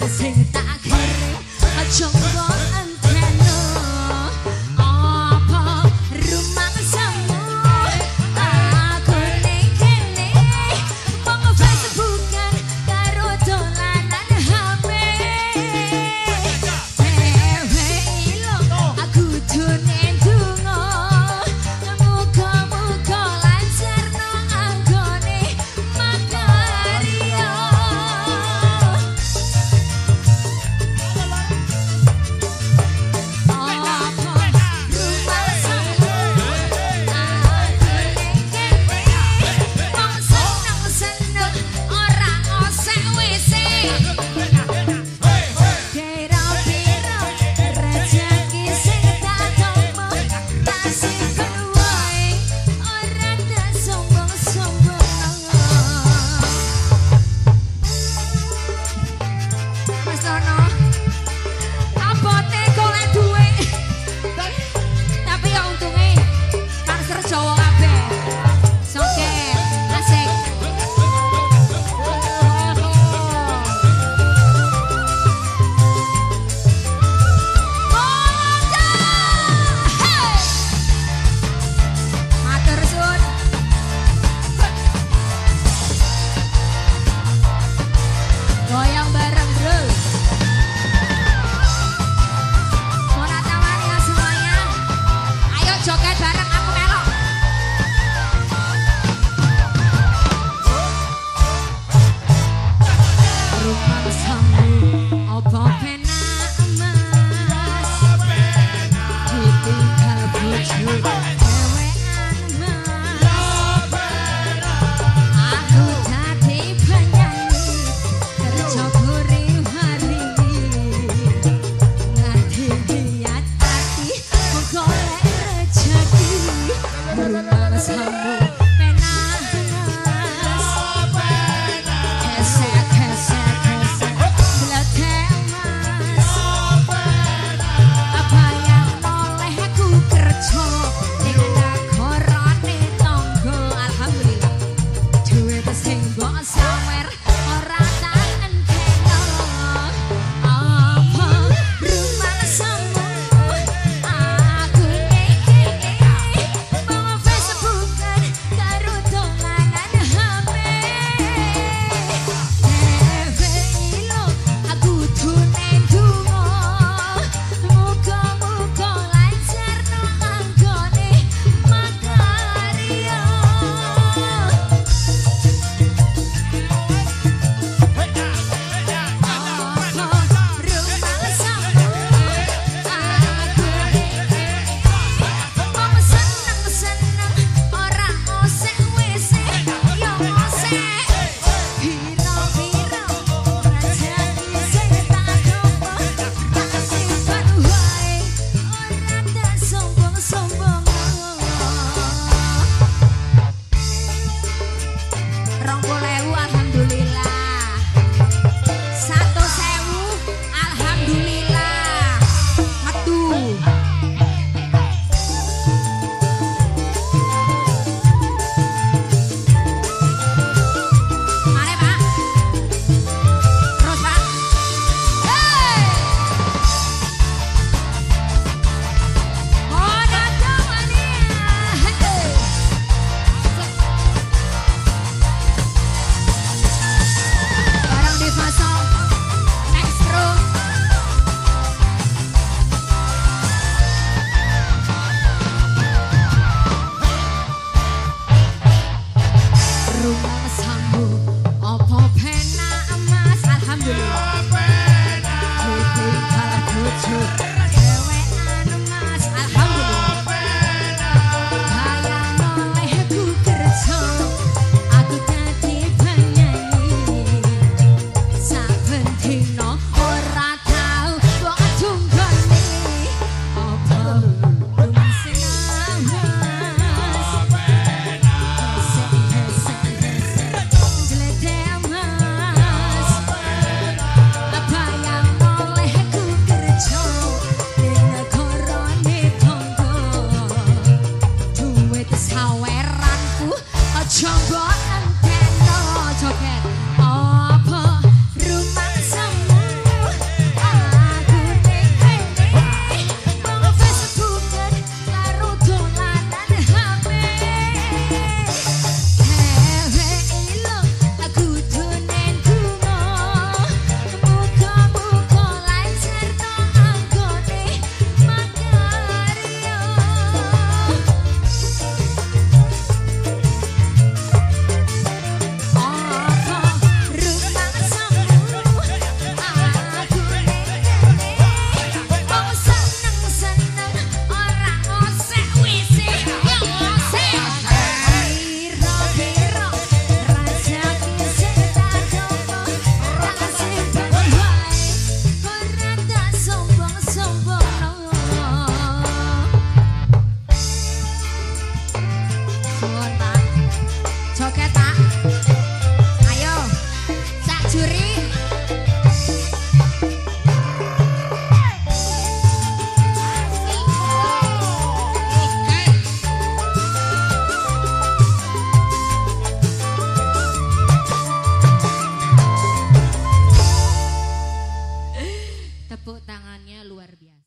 the sing I'm humble. jump up.